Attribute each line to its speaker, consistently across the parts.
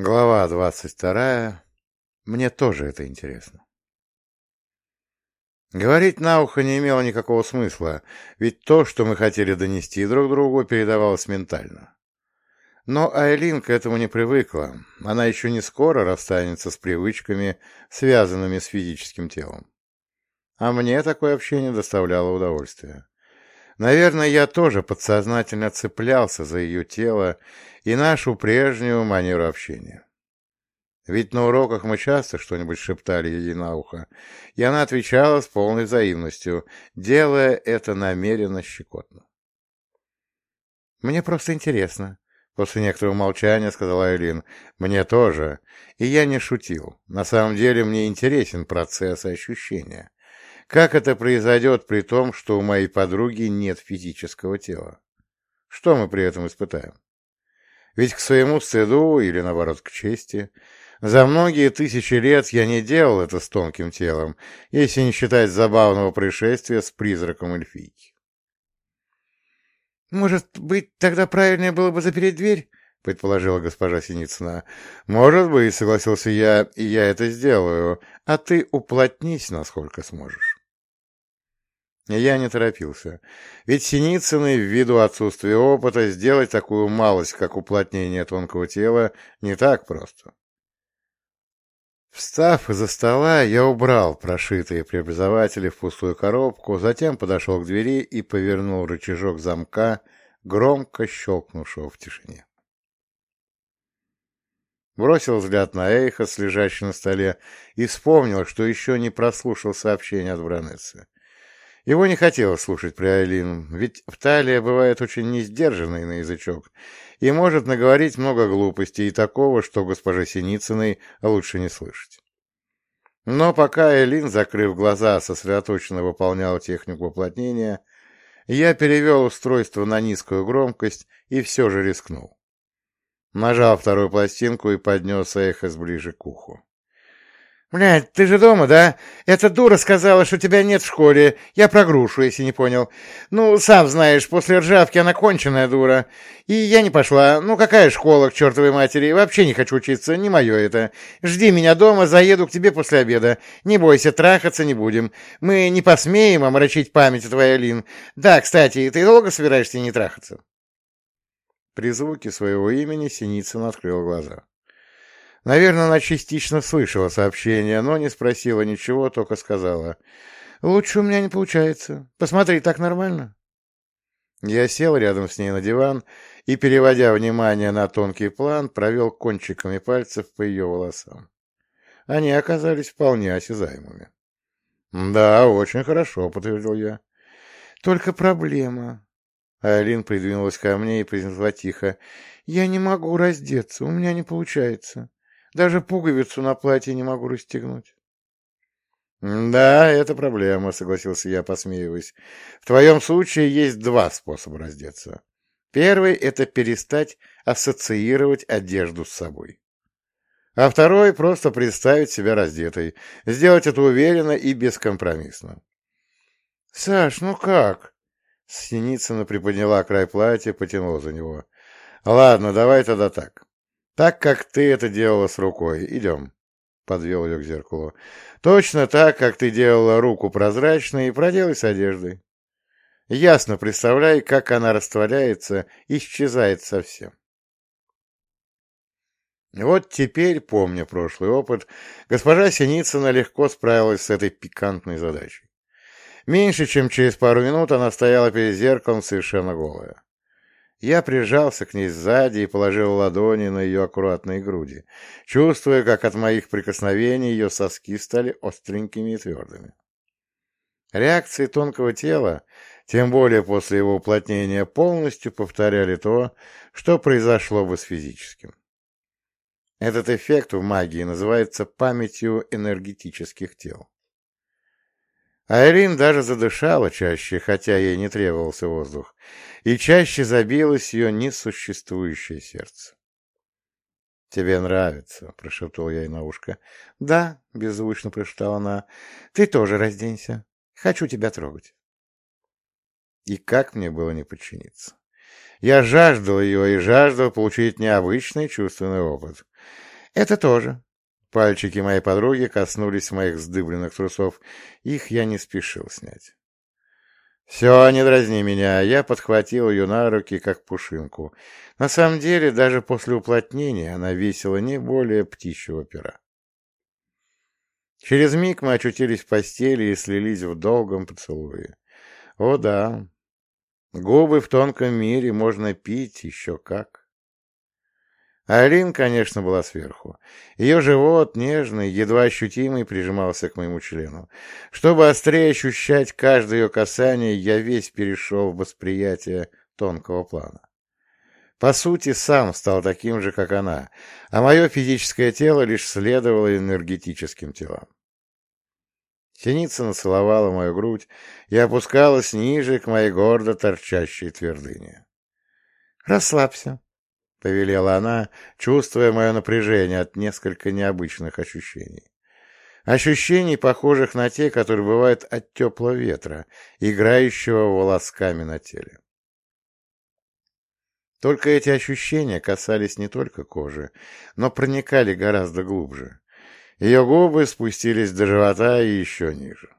Speaker 1: Глава двадцать вторая. Мне тоже это интересно. Говорить на ухо не имело никакого смысла, ведь то, что мы хотели донести друг другу, передавалось ментально. Но Айлин к этому не привыкла, она еще не скоро расстанется с привычками, связанными с физическим телом. А мне такое общение доставляло удовольствие. Наверное, я тоже подсознательно цеплялся за ее тело и нашу прежнюю манеру общения. Ведь на уроках мы часто что-нибудь шептали ей на ухо, и она отвечала с полной взаимностью, делая это намеренно щекотно. «Мне просто интересно», — после некоторого молчания сказала Элин. «Мне тоже. И я не шутил. На самом деле мне интересен процесс ощущения. Как это произойдет при том, что у моей подруги нет физического тела? Что мы при этом испытаем? Ведь к своему стыду, или наоборот к чести, за многие тысячи лет я не делал это с тонким телом, если не считать забавного происшествия с призраком эльфийки. «Может быть, тогда правильнее было бы запереть дверь?» — предположила госпожа Синицына. «Может быть», — согласился я, — «и я это сделаю, а ты уплотнись, насколько сможешь». Я не торопился, ведь Синицыной, ввиду отсутствия опыта, сделать такую малость, как уплотнение тонкого тела, не так просто. Встав из-за стола, я убрал прошитые преобразователи в пустую коробку, затем подошел к двери и повернул рычажок замка, громко щелкнувшего в тишине. Бросил взгляд на Эйхос, лежащий на столе, и вспомнил, что еще не прослушал сообщение от Бронессы. Его не хотелось слушать при Айлин, ведь в Талия бывает очень несдержанный на язычок и может наговорить много глупостей и такого, что госпоже Синицыной лучше не слышать. Но пока Айлин, закрыв глаза, сосредоточенно выполняла технику уплотнения, я перевел устройство на низкую громкость и все же рискнул. Нажал вторую пластинку и поднес эхо ближе к уху. «Блядь, ты же дома, да? Эта дура сказала, что тебя нет в школе. Я про грушу, если не понял. Ну, сам знаешь, после ржавки она конченая дура. И я не пошла. Ну, какая школа к чертовой матери? Вообще не хочу учиться, не мое это. Жди меня дома, заеду к тебе после обеда. Не бойся, трахаться не будем. Мы не посмеем омрачить память твоей Лин. Да, кстати, ты долго собираешься не трахаться?» При звуке своего имени Синицын открыл глаза. Наверное, она частично слышала сообщение, но не спросила ничего, только сказала. «Лучше у меня не получается. Посмотри, так нормально?» Я сел рядом с ней на диван и, переводя внимание на тонкий план, провел кончиками пальцев по ее волосам. Они оказались вполне осязаемыми. «Да, очень хорошо», — подтвердил я. «Только проблема». Айлин придвинулась ко мне и произнесла тихо. «Я не могу раздеться, у меня не получается. Даже пуговицу на платье не могу расстегнуть. «Да, это проблема», — согласился я, посмеиваясь. «В твоем случае есть два способа раздеться. Первый — это перестать ассоциировать одежду с собой. А второй — просто представить себя раздетой, сделать это уверенно и бескомпромиссно». «Саш, ну как?» Синицына приподняла край платья, потянула за него. «Ладно, давай тогда так. Так, как ты это делала с рукой. Идем. Подвел ее к зеркалу. Точно так, как ты делала руку прозрачной, и проделай с одеждой. Ясно представляй, как она растворяется, исчезает совсем. Вот теперь, помня прошлый опыт, госпожа Синицына легко справилась с этой пикантной задачей. Меньше чем через пару минут она стояла перед зеркалом совершенно голая. Я прижался к ней сзади и положил ладони на ее аккуратные груди, чувствуя, как от моих прикосновений ее соски стали остренькими и твердыми. Реакции тонкого тела, тем более после его уплотнения, полностью повторяли то, что произошло бы с физическим. Этот эффект в магии называется памятью энергетических тел. Айрин даже задышала чаще, хотя ей не требовался воздух, и чаще забилось ее несуществующее сердце. «Тебе нравится», — прошептал я ей на ушко. «Да», — беззвучно прошептала она, — «ты тоже разденься. Хочу тебя трогать». И как мне было не подчиниться? Я жаждал ее и жаждал получить необычный чувственный опыт. Это тоже. Пальчики моей подруги коснулись моих сдыбленных трусов. Их я не спешил снять. «Все, не дразни меня!» Я подхватил ее на руки, как пушинку. На самом деле, даже после уплотнения она весила не более птичьего пера. Через миг мы очутились в постели и слились в долгом поцелуе. О да, губы в тонком мире можно пить еще как. Алин, конечно, была сверху. Ее живот, нежный, едва ощутимый, прижимался к моему члену. Чтобы острее ощущать каждое ее касание, я весь перешел в восприятие тонкого плана. По сути, сам стал таким же, как она, а мое физическое тело лишь следовало энергетическим телам. Синицына целовала мою грудь и опускалась ниже к моей гордо торчащей твердыне. «Расслабься», — повелела она, чувствуя мое напряжение от несколько необычных ощущений. Ощущений, похожих на те, которые бывают от теплого ветра, играющего волосками на теле. Только эти ощущения касались не только кожи, но проникали гораздо глубже. Ее губы спустились до живота и еще ниже.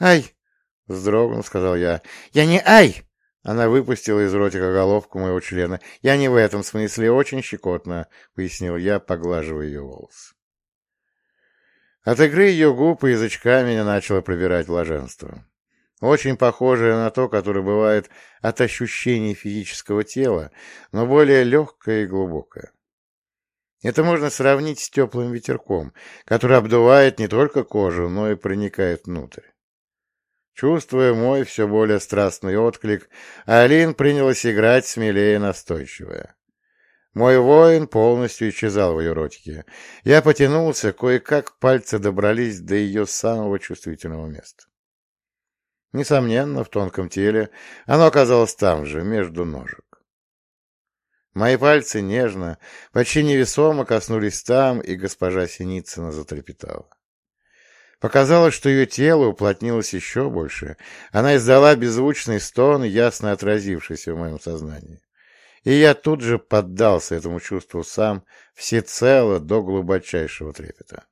Speaker 1: «Ай!» — вздрогнул, сказал я. «Я не ай!» Она выпустила из ротика головку моего члена. «Я не в этом смысле, очень щекотно», — пояснил я, поглаживая ее волосы. От игры ее губ и язычка меня начало пробирать блаженство. Очень похожее на то, которое бывает от ощущений физического тела, но более легкое и глубокое. Это можно сравнить с теплым ветерком, который обдувает не только кожу, но и проникает внутрь. Чувствуя мой все более страстный отклик, Алин принялась играть смелее настойчивая. Мой воин полностью исчезал в ее ротике. Я потянулся, кое-как пальцы добрались до ее самого чувствительного места. Несомненно, в тонком теле оно оказалось там же, между ножек. Мои пальцы нежно, почти невесомо коснулись там, и госпожа Синицына затрепетала. Показалось, что ее тело уплотнилось еще больше. Она издала беззвучный стон, ясно отразившийся в моем сознании. И я тут же поддался этому чувству сам, всецело до глубочайшего трепета.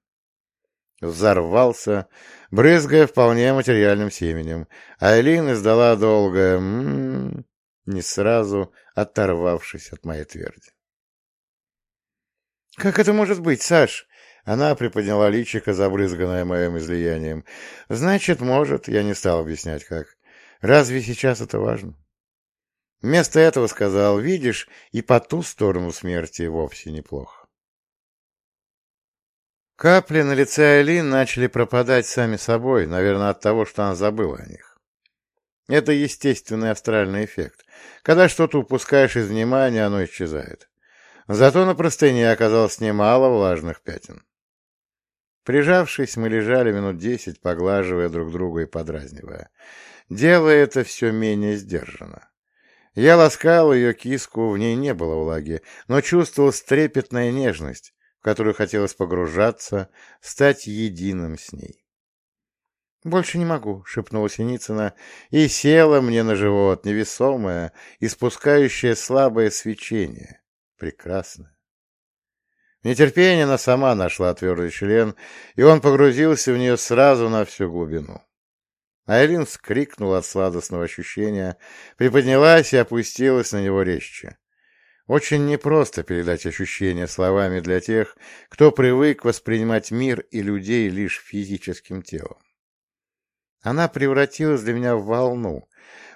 Speaker 1: Взорвался, брызгая вполне материальным семенем. Айлин издала долгое «м-м-м», не сразу оторвавшись от моей тверди. «Как это может быть, Саш?» Она приподняла личико, забрызганное моим излиянием. «Значит, может, я не стал объяснять, как. Разве сейчас это важно?» Вместо этого сказал, «Видишь, и по ту сторону смерти вовсе неплохо». Капли на лице Айлин начали пропадать сами собой, наверное, от того, что она забыла о них. Это естественный астральный эффект. Когда что-то упускаешь из внимания, оно исчезает. Зато на простыне оказалось немало влажных пятен. Прижавшись, мы лежали минут десять, поглаживая друг друга и подразнивая. Делая это все менее сдержанно. Я ласкал ее киску, в ней не было влаги, но чувствовал стрепетная нежность, в которую хотелось погружаться, стать единым с ней. «Больше не могу», — шепнула Синицына, и села мне на живот, невесомая, испускающая слабое свечение. Прекрасно. Нетерпение она сама нашла твердый член, и он погрузился в нее сразу на всю глубину. Айлин вскрикнула от сладостного ощущения, приподнялась и опустилась на него резче. Очень непросто передать ощущения словами для тех, кто привык воспринимать мир и людей лишь физическим телом. Она превратилась для меня в волну,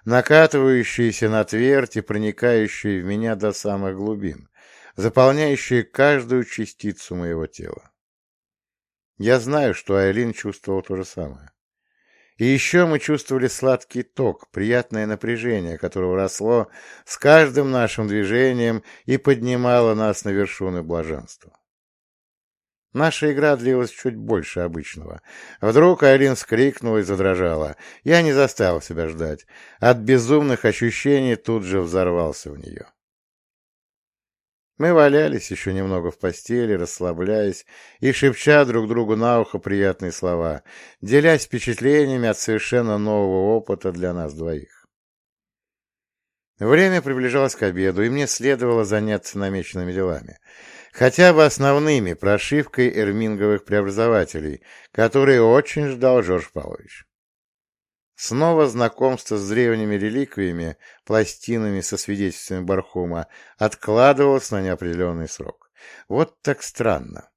Speaker 1: накатывающуюся на твердь и проникающую в меня до самых глубин, заполняющие каждую частицу моего тела. Я знаю, что Айлин чувствовал то же самое. И еще мы чувствовали сладкий ток, приятное напряжение, которое росло с каждым нашим движением и поднимало нас на вершины блаженства. Наша игра длилась чуть больше обычного. Вдруг Айлин скрикнула и задрожала. Я не заставил себя ждать. От безумных ощущений тут же взорвался в нее. Мы валялись еще немного в постели, расслабляясь и шепча друг другу на ухо приятные слова, делясь впечатлениями от совершенно нового опыта для нас двоих. Время приближалось к обеду, и мне следовало заняться намеченными делами. Хотя бы основными прошивкой эрминговых преобразователей, которые очень ждал Жорж Павлович. Снова знакомство с древними реликвиями, пластинами со свидетельствами Бархума, откладывалось на неопределенный срок. Вот так странно.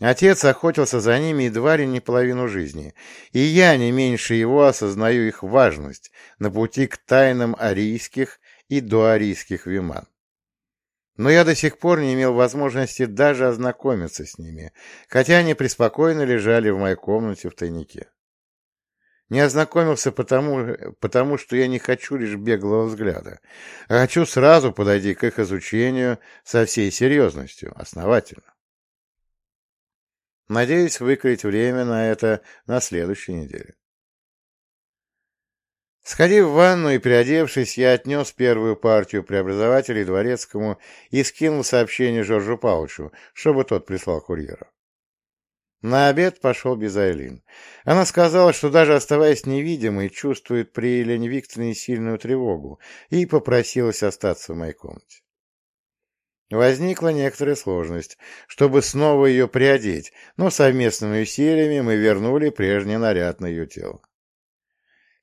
Speaker 1: Отец охотился за ними едва ли не половину жизни, и я не меньше его осознаю их важность на пути к тайнам арийских и доарийских виман. Но я до сих пор не имел возможности даже ознакомиться с ними, хотя они преспокойно лежали в моей комнате в тайнике. Не ознакомился потому, потому, что я не хочу лишь беглого взгляда, а хочу сразу подойти к их изучению со всей серьезностью, основательно. Надеюсь выкроить время на это на следующей неделе. Сходив в ванну и переодевшись, я отнес первую партию преобразователей дворецкому и скинул сообщение Жоржу Павловичу, чтобы тот прислал курьера. На обед пошел без Айлин. Она сказала, что даже оставаясь невидимой, чувствует при Елене Викторовне сильную тревогу и попросилась остаться в моей комнате. Возникла некоторая сложность, чтобы снова ее приодеть, но совместными усилиями мы вернули прежний наряд на ее тело.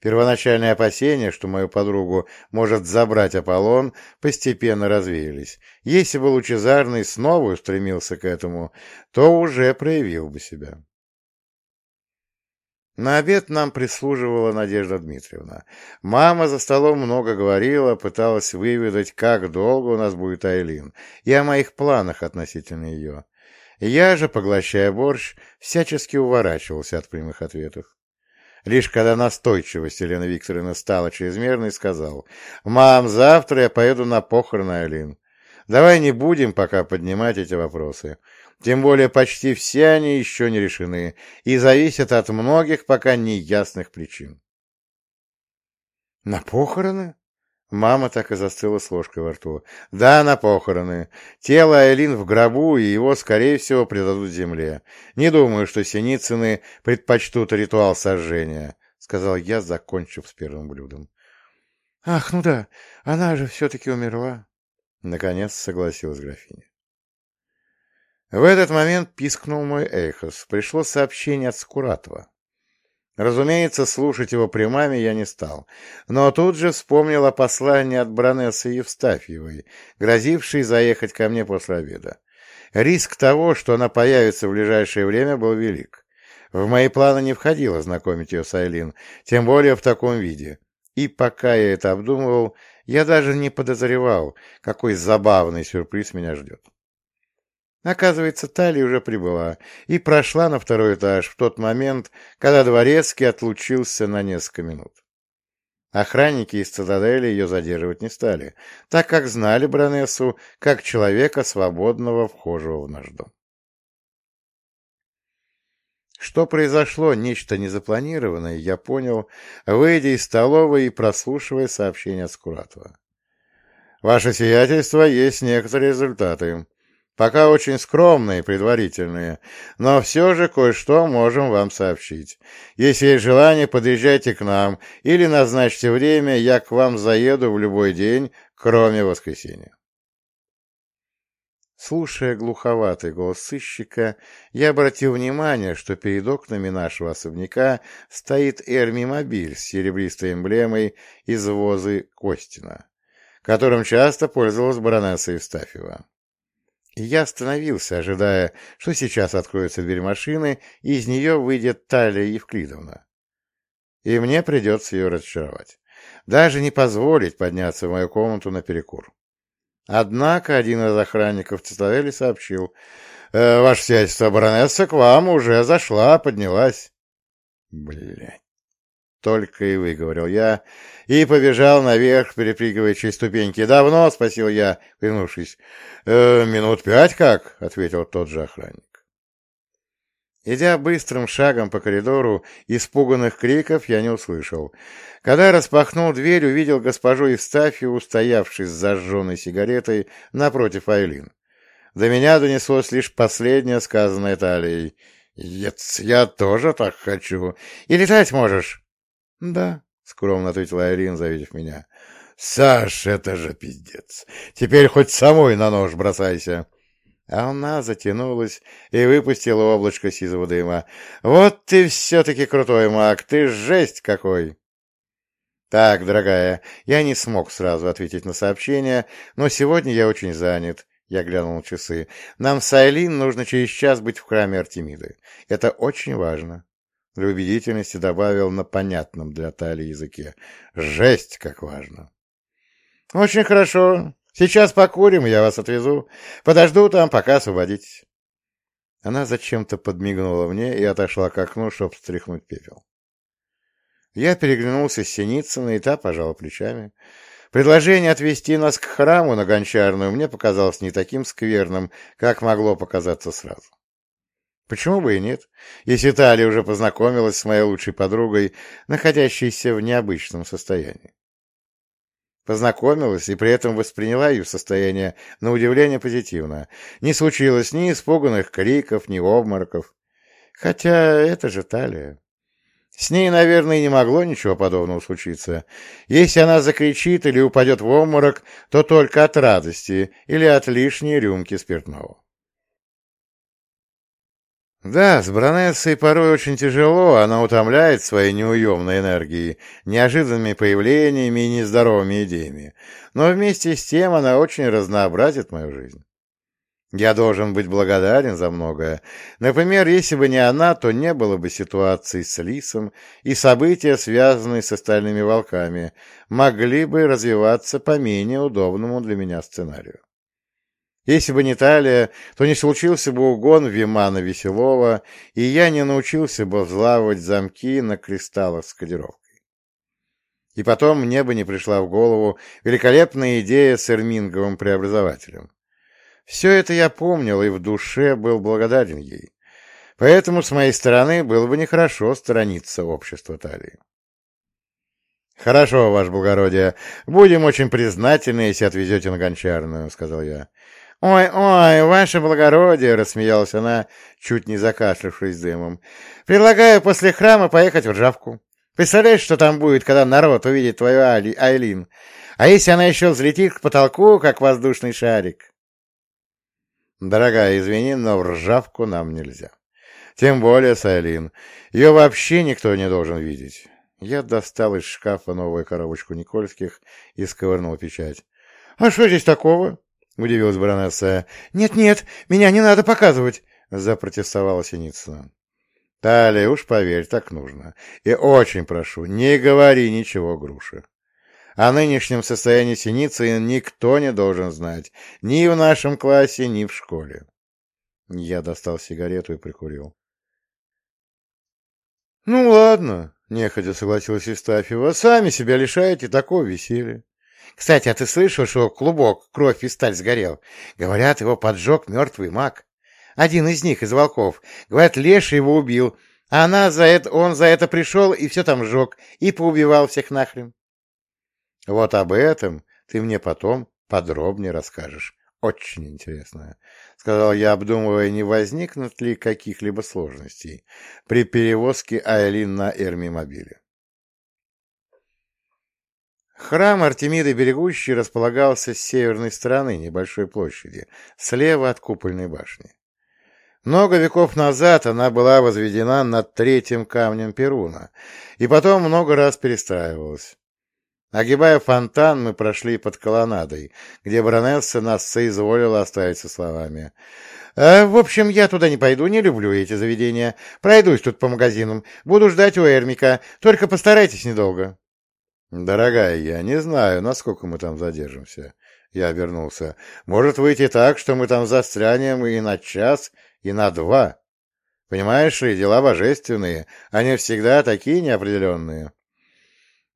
Speaker 1: Первоначальные опасения, что мою подругу может забрать Аполлон, постепенно развеялись. Если бы Лучезарный снова устремился к этому, то уже проявил бы себя. На обед нам прислуживала Надежда Дмитриевна. Мама за столом много говорила, пыталась выведать, как долго у нас будет Айлин, и о моих планах относительно ее. Я же, поглощая борщ, всячески уворачивался от прямых ответов. Лишь когда настойчивость Елены Викторовны стала чрезмерной, сказал, «Мам, завтра я поеду на похороны Айлин. Давай не будем пока поднимать эти вопросы. Тем более почти все они еще не решены и зависят от многих пока неясных причин». «На похороны?» Мама так и застыла с ложкой во рту. «Да, на похороны. Тело Айлин в гробу, и его, скорее всего, предадут земле. Не думаю, что Синицыны предпочтут ритуал сожжения», — сказал я, закончив с первым блюдом. «Ах, ну да, она же все-таки умерла», — наконец согласилась графиня. В этот момент пискнул мой эхос. Пришло сообщение от Скуратова. Разумеется, слушать его прямами я не стал, но тут же вспомнил о послании от баронессы Евстафьевой, грозившей заехать ко мне после обеда. Риск того, что она появится в ближайшее время, был велик. В мои планы не входило знакомить ее с Айлин, тем более в таком виде. И пока я это обдумывал, я даже не подозревал, какой забавный сюрприз меня ждет. Оказывается, Талия уже прибыла и прошла на второй этаж в тот момент, когда дворецкий отлучился на несколько минут. Охранники из цитадели ее задерживать не стали, так как знали баронессу как человека, свободного вхожего в наш дом. Что произошло, нечто незапланированное, я понял, выйдя из столовой и прослушивая сообщение Скуратова. «Ваше сиятельство, есть некоторые результаты. Пока очень скромные, предварительные, но все же кое-что можем вам сообщить. Если есть желание, подъезжайте к нам или назначьте время, я к вам заеду в любой день, кроме воскресенья. Слушая глуховатый голос сыщика, я обратил внимание, что перед окнами нашего особняка стоит эрмимобиль с серебристой эмблемой из возы Костина, которым часто пользовалась баронесса Евстафьева я остановился, ожидая, что сейчас откроется дверь машины, и из нее выйдет Талия Евклидовна. И мне придется ее разочаровать. Даже не позволить подняться в мою комнату наперекур. Однако один из охранников цитадели сообщил, «Э, «Ваше сиятельство, баронесса к вам уже зашла, поднялась». Блядь. Только и выговорил я, и побежал наверх, перепрыгивая через ступеньки. «Давно?» — спросил я, вернувшись. «Э, «Минут пять как?» — ответил тот же охранник. Идя быстрым шагом по коридору, испуганных криков я не услышал. Когда распахнул дверь, увидел госпожу Евстафию, стоявшей с зажженной сигаретой напротив Айлин. До меня донеслось лишь последнее сказанное Талией. «Ец, я тоже так хочу. И летать можешь?» «Да», — скромно ответила Айрин, завидев меня. Саш, это же пиздец. Теперь хоть самой на нож бросайся. А она затянулась и выпустила облачко сизого дыма. «Вот ты все-таки крутой маг, ты жесть какой!» «Так, дорогая, я не смог сразу ответить на сообщение, но сегодня я очень занят». Я глянул на часы. «Нам с Айлин нужно через час быть в храме Артемиды. Это очень важно». Для убедительности добавил на понятном для Тали языке. «Жесть, как важно!» «Очень хорошо. Сейчас покурим, я вас отвезу. Подожду там, пока освободитесь. Она зачем-то подмигнула мне и отошла к окну, чтобы стряхнуть пепел. Я переглянулся с Синицыной, и та пожала плечами. Предложение отвезти нас к храму на Гончарную мне показалось не таким скверным, как могло показаться сразу. Почему бы и нет, если Талия уже познакомилась с моей лучшей подругой, находящейся в необычном состоянии познакомилась и при этом восприняла ее состояние на удивление позитивно. Не случилось ни испуганных криков, ни обмороков. Хотя это же Талия. С ней, наверное, не могло ничего подобного случиться. Если она закричит или упадет в обморок, то только от радости или от лишней рюмки спиртного. Да, с Бронессой порой очень тяжело, она утомляет своей неуемной энергией, неожиданными появлениями и нездоровыми идеями, но вместе с тем она очень разнообразит мою жизнь. Я должен быть благодарен за многое. Например, если бы не она, то не было бы ситуации с Лисом, и события, связанные с остальными волками, могли бы развиваться по менее удобному для меня сценарию. Если бы не Талия, то не случился бы угон Вимана Веселова, и я не научился бы взлавывать замки на кристаллах с кодировкой. И потом мне бы не пришла в голову великолепная идея с Эрминговым преобразователем. Все это я помнил и в душе был благодарен ей. Поэтому с моей стороны было бы нехорошо сторониться общества Талии. «Хорошо, ваше благородие. Будем очень признательны, если отвезете на Гончарную», — сказал я. «Ой-ой, ваше благородие!» — рассмеялась она, чуть не закашлявшись дымом. «Предлагаю после храма поехать в Ржавку. Представляешь, что там будет, когда народ увидит твою Али, Айлин? А если она еще взлетит к потолку, как воздушный шарик?» «Дорогая, извини, но в Ржавку нам нельзя. Тем более с Айлин. Ее вообще никто не должен видеть». Я достал из шкафа новую коробочку Никольских и сковырнул печать. «А что здесь такого?» — удивилась баронесса. «Нет-нет, меня не надо показывать!» — запротестовала Синицына. «Талия, уж поверь, так нужно. И очень прошу, не говори ничего груши. О нынешнем состоянии Синицы никто не должен знать, ни в нашем классе, ни в школе». Я достал сигарету и прикурил. «Ну ладно», — нехотя согласилась Истафьева, — «сами себя лишаете такого веселья. Кстати, а ты слышал, что клубок кровь и сталь сгорел? Говорят, его поджег мертвый маг. Один из них, из волков. Говорят, Леша его убил, а она за это, он за это пришел и все там сжег, и поубивал всех нахрен. Вот об этом ты мне потом подробнее расскажешь. Очень интересно, — сказал я, обдумывая, не возникнут ли каких-либо сложностей при перевозке Айлин на Эрмимобиле. Храм Артемиды Берегущей располагался с северной стороны небольшой площади, слева от купольной башни. Много веков назад она была возведена над третьим камнем Перуна, и потом много раз перестраивалась. Огибая фонтан, мы прошли под колоннадой, где баронесса нас соизволила оставить со словами. «Э, «В общем, я туда не пойду, не люблю эти заведения. Пройдусь тут по магазинам, буду ждать у Эрмика, только постарайтесь недолго». «Дорогая, я не знаю, насколько мы там задержимся». Я обернулся. «Может выйти так, что мы там застрянем и на час, и на два. Понимаешь ли, дела божественные, они всегда такие неопределенные».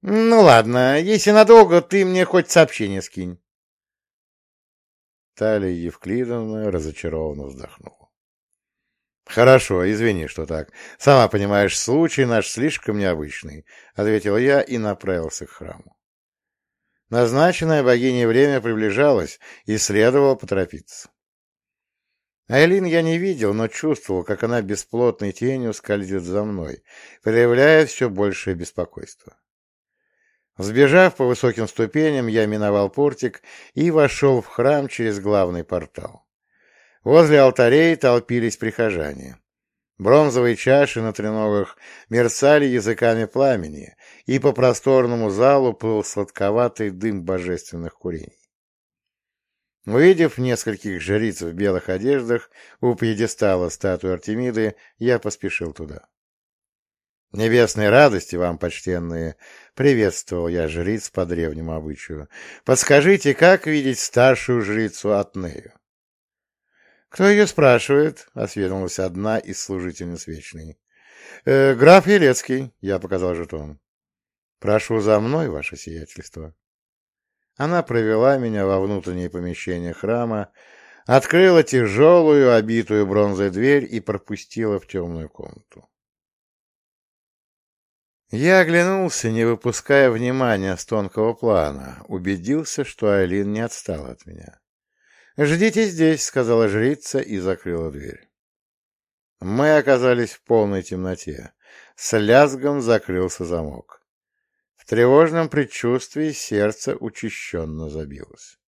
Speaker 1: «Ну ладно, если надолго, ты мне хоть сообщение скинь». Талия Евклидовна разочарованно вздохнула. «Хорошо, извини, что так. Сама понимаешь, случай наш слишком необычный», — ответил я и направился к храму. Назначенное богиней время приближалось, и следовало поторопиться. Айлин я не видел, но чувствовал, как она бесплотной тенью скользит за мной, проявляя все большее беспокойство. Сбежав по высоким ступеням, я миновал портик и вошел в храм через главный портал. Возле алтарей толпились прихожане. Бронзовые чаши на треногах мерцали языками пламени, и по просторному залу плыл сладковатый дым божественных курений. Увидев нескольких жриц в белых одеждах у пьедестала статуи Артемиды, я поспешил туда. «Небесной радости вам, почтенные!» — приветствовал я жриц по древнему обычаю. «Подскажите, как видеть старшую жрицу Атнею?» «Кто ее спрашивает?» — осведомилась одна из служительниц Вечной. «Э, «Граф Елецкий», — я показал жетон. «Прошу за мной, ваше сиятельство». Она провела меня во внутреннее помещение храма, открыла тяжелую, обитую бронзой дверь и пропустила в темную комнату. Я оглянулся, не выпуская внимания с тонкого плана, убедился, что Айлин не отстала от меня. «Ждите здесь», — сказала жрица и закрыла дверь. Мы оказались в полной темноте. С лязгом закрылся замок. В тревожном предчувствии сердце учащенно забилось.